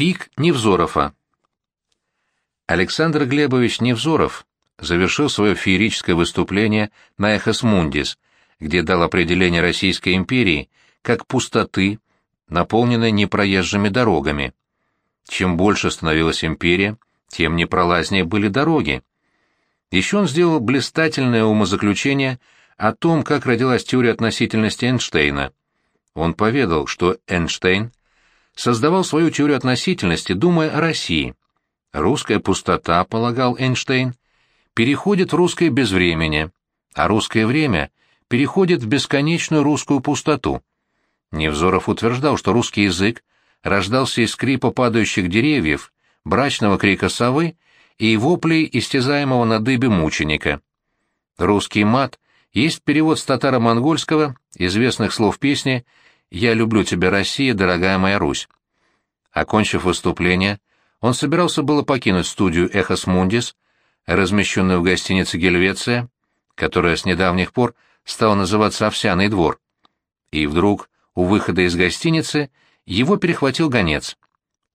Пик Невзорова. Александр Глебович Невзоров завершил свое феерическое выступление на «Эхос Мундис», где дал определение Российской империи как пустоты, наполненной непроезжими дорогами. Чем больше становилась империя, тем непролазнее были дороги. Еще он сделал блистательное умозаключение о том, как родилась теория относительности Эйнштейна. Он поведал, что Эйнштейн создавал свою теорию относительности, думая о России. Русская пустота, полагал Эйнштейн, переходит в русское безвремение, а русское время переходит в бесконечную русскую пустоту. Невзоров утверждал, что русский язык рождался из скрипа падающих деревьев, брачного крика совы и воплей истязаемого на дыбе мученика. Русский мат есть перевод с татаро-монгольского известных слов песни «Я люблю тебя, Россия, дорогая моя Русь». Окончив выступление, он собирался было покинуть студию «Эхос Мундис», размещенную в гостинице «Гельвеция», которая с недавних пор стала называться «Овсяный двор». И вдруг, у выхода из гостиницы, его перехватил гонец.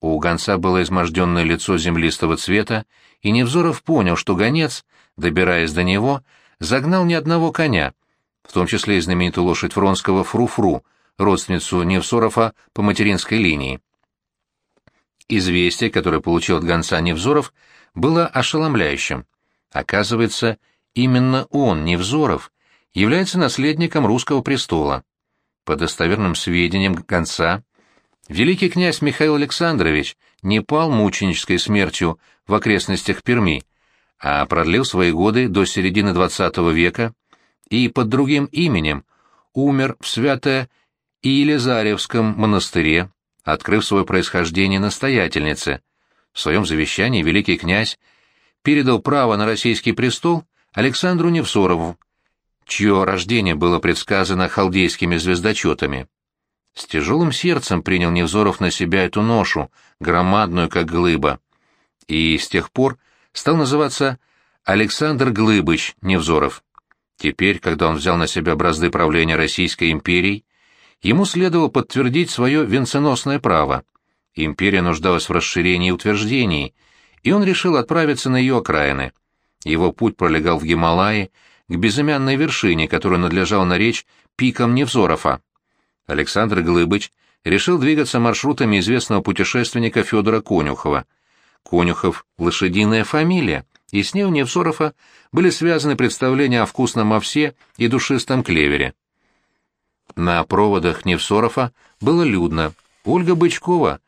У гонца было изможденное лицо землистого цвета, и Невзоров понял, что гонец, добираясь до него, загнал ни одного коня, в том числе и знаменитую лошадь Фронского Фру-Фру, родственницу Невзорова по материнской линии. Известие, которое получил от гонца Невзоров, было ошеломляющим. Оказывается, именно он, Невзоров, является наследником русского престола. По достоверным сведениям гонца, великий князь Михаил Александрович не пал мученической смертью в окрестностях Перми, а продлил свои годы до середины XX века и под другим именем умер в свято и Елизаревском монастыре, открыв свое происхождение настоятельнице. В своем завещании великий князь передал право на российский престол Александру Невзорову, чье рождение было предсказано халдейскими звездочетами. С тяжелым сердцем принял Невзоров на себя эту ношу, громадную, как глыба, и с тех пор стал называться Александр Глыбыч Невзоров. Теперь, когда он взял на себя бразды правления Российской империей, Ему следовало подтвердить свое венценосное право. Империя нуждалась в расширении и утверждении, и он решил отправиться на ее окраины. Его путь пролегал в Гималаи, к безымянной вершине, которую надлежало наречь пиком Невзорова. Александр Глыбыч решил двигаться маршрутами известного путешественника Федора Конюхова. Конюхов — лошадиная фамилия, и с ней у Невзорова были связаны представления о вкусном овсе и душистом клевере. На проводах Невсорова было людно. Ольга Бычкова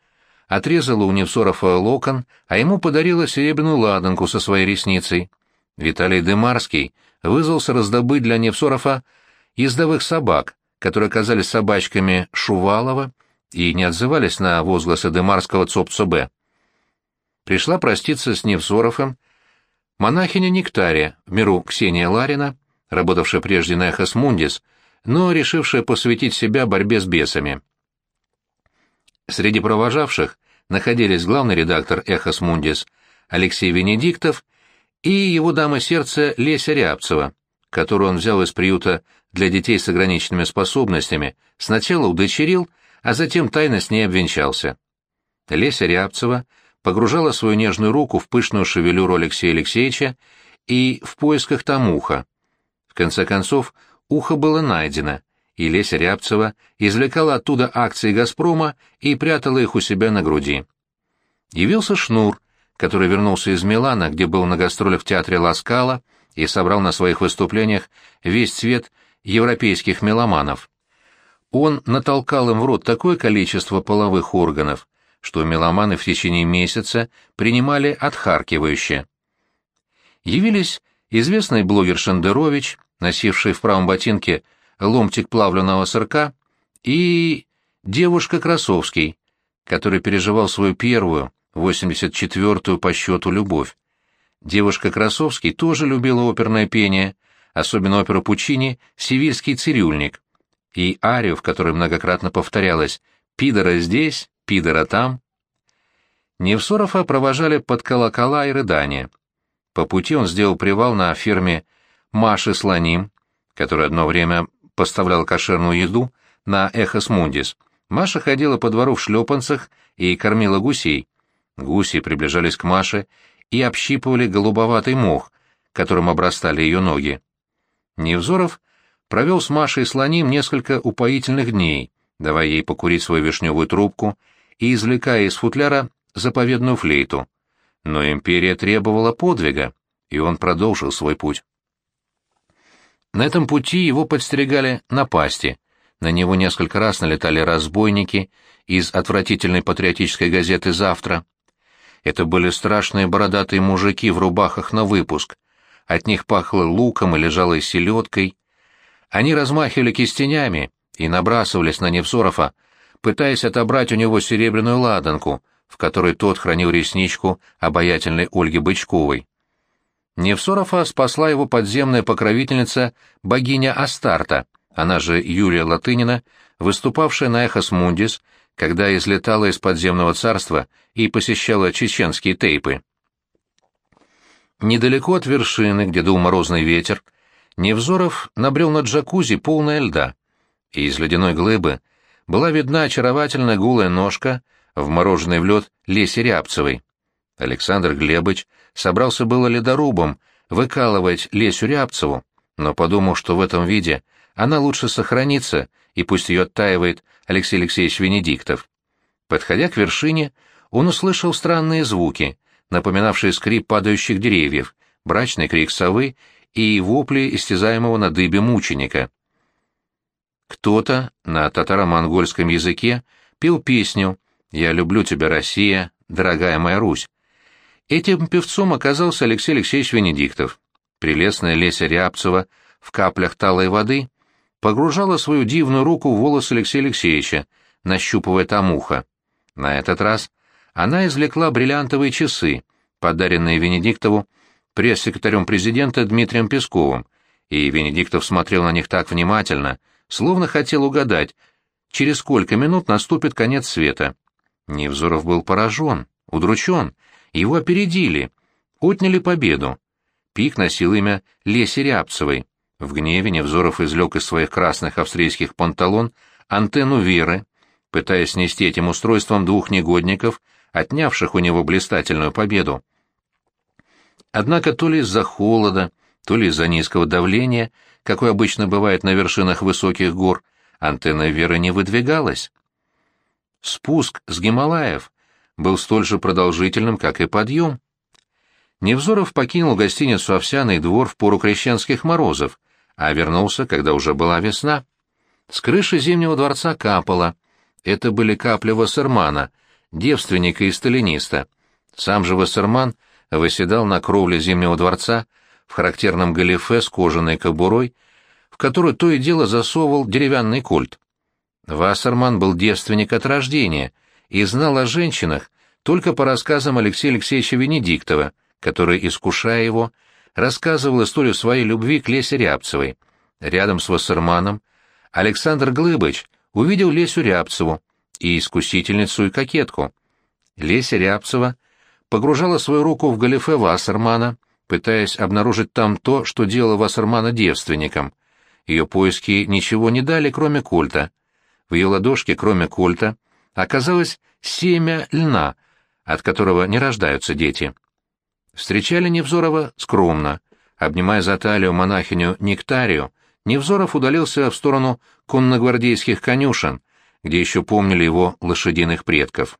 отрезала у Невсорова локон, а ему подарила серебряную ладанку со своей ресницей. Виталий Дымарский вызвался раздобыть для Невсорова ездовых собак, которые оказались собачками Шувалова и не отзывались на возгласы Дымарского ЦОП-ЦОБ. Пришла проститься с Невсоровым монахиня Нектария, в миру Ксения Ларина, работавшая прежде на «Эхос Мундис», но решившая посвятить себя борьбе с бесами. Среди провожавших находились главный редактор «Эхос Мундис» Алексей Венедиктов и его дама сердца Леся Рябцева, которую он взял из приюта для детей с ограниченными способностями, сначала удочерил, а затем тайно с ней обвенчался. Леся Рябцева погружала свою нежную руку в пышную шевелюру Алексея Алексеевича и в поисках там уха. В конце концов, ухо было найдено, и Леся Рябцева извлекала оттуда акции «Газпрома» и прятала их у себя на груди. Явился Шнур, который вернулся из Милана, где был на гастролях в театре Ласкала и собрал на своих выступлениях весь цвет европейских меломанов. Он натолкал им в рот такое количество половых органов, что меломаны в течение месяца принимали отхаркивающе. Явились известный блогер Шендерович, носивший в правом ботинке ломтик плавленного сырка, и девушка Красовский, который переживал свою первую, 84-ю по счету любовь. Девушка Красовский тоже любила оперное пение, особенно оперу Пучини «Сивильский цирюльник», и арию, в которой многократно повторялось «Пидора здесь, пидора там». Невсорова провожали под колокола и рыдания. По пути он сделал привал на ферме Маши Слоним, которая одно время поставляла кошерную еду на Эхос Мундис. Маша ходила по двору в шлепанцах и кормила гусей. Гуси приближались к Маше и общипывали голубоватый мох, которым обрастали ее ноги. Невзоров провел с Машей Слоним несколько упоительных дней, давая ей покурить свою вишневую трубку и извлекая из футляра заповедную флейту. Но империя требовала подвига, и он продолжил свой путь. На этом пути его подстерегали напасти. На него несколько раз налетали разбойники из отвратительной патриотической газеты «Завтра». Это были страшные бородатые мужики в рубахах на выпуск. От них пахло луком и лежалой селедкой. Они размахивали кистенями и набрасывались на Невзорова, пытаясь отобрать у него серебряную ладанку, в которой тот хранил ресничку обаятельной Ольги Бычковой. Невсорова спасла его подземная покровительница богиня Астарта, она же Юлия Латынина, выступавшая на «Эхос Мундис», когда излетала из подземного царства и посещала чеченские тейпы. Недалеко от вершины, где дул морозный ветер, Невзоров набрел на джакузи полная льда, и из ледяной глыбы была видна очаровательная голая ножка, вмороженной в лед Леси Рябцевой. Александр Глебыч собрался было ледорубом выкалывать Лесю Рябцеву, но подумал, что в этом виде она лучше сохранится, и пусть ее оттаивает Алексей Алексеевич Венедиктов. Подходя к вершине, он услышал странные звуки, напоминавшие скрип падающих деревьев, брачный крик совы и вопли истязаемого на дыбе мученика. Кто-то на татаро-монгольском языке пел песню «Я люблю тебя, Россия, дорогая моя Русь». Этим певцом оказался Алексей Алексеевич Венедиктов. Прелестная Леся Рябцева в каплях талой воды погружала свою дивную руку в волос Алексея Алексеевича, нащупывая там ухо. На этот раз она извлекла бриллиантовые часы, подаренные Венедиктову пресс-секретарем президента Дмитрием Песковым, и Венедиктов смотрел на них так внимательно, словно хотел угадать, через сколько минут наступит конец света. Невзоров был поражен, удручен, его опередили, отняли победу. Пик носил имя Леси Рябцевой. В гневе Невзоров извлек из своих красных австрийских панталон антенну Веры, пытаясь снести этим устройством двух негодников, отнявших у него блистательную победу. Однако то ли из-за холода, то ли из-за низкого давления, какое обычно бывает на вершинах высоких гор, антенна Веры не выдвигалась. Спуск с Гималаев был столь же продолжительным, как и подъем. Невзоров покинул гостиницу «Овсяный двор» в пору крещенских морозов, а вернулся, когда уже была весна. С крыши Зимнего дворца капало. Это были капли Вассермана, девственника и сталиниста. Сам же Вассерман выседал на кровле Зимнего дворца в характерном галифе с кожаной кобурой, в которую то и дело засовывал деревянный кольт. Вассерман был девственник от рождения — и знал о женщинах только по рассказам Алексея Алексеевича Венедиктова, который, искушая его, рассказывал историю своей любви к Лесе Рябцевой. Рядом с Вассерманом Александр Глыбыч увидел Лесю Рябцеву, и искусительницу, и кокетку. Леся Рябцева погружала свою руку в галифе Вассермана, пытаясь обнаружить там то, что делало Вассермана девственником. Ее поиски ничего не дали, кроме кольта. В ее ладошке, кроме кольта, оказалось семя льна, от которого не рождаются дети. Встречали Невзорова скромно. Обнимая за талию монахиню Нектарию, Невзоров удалился в сторону конногвардейских конюшен, где еще помнили его лошадиных предков.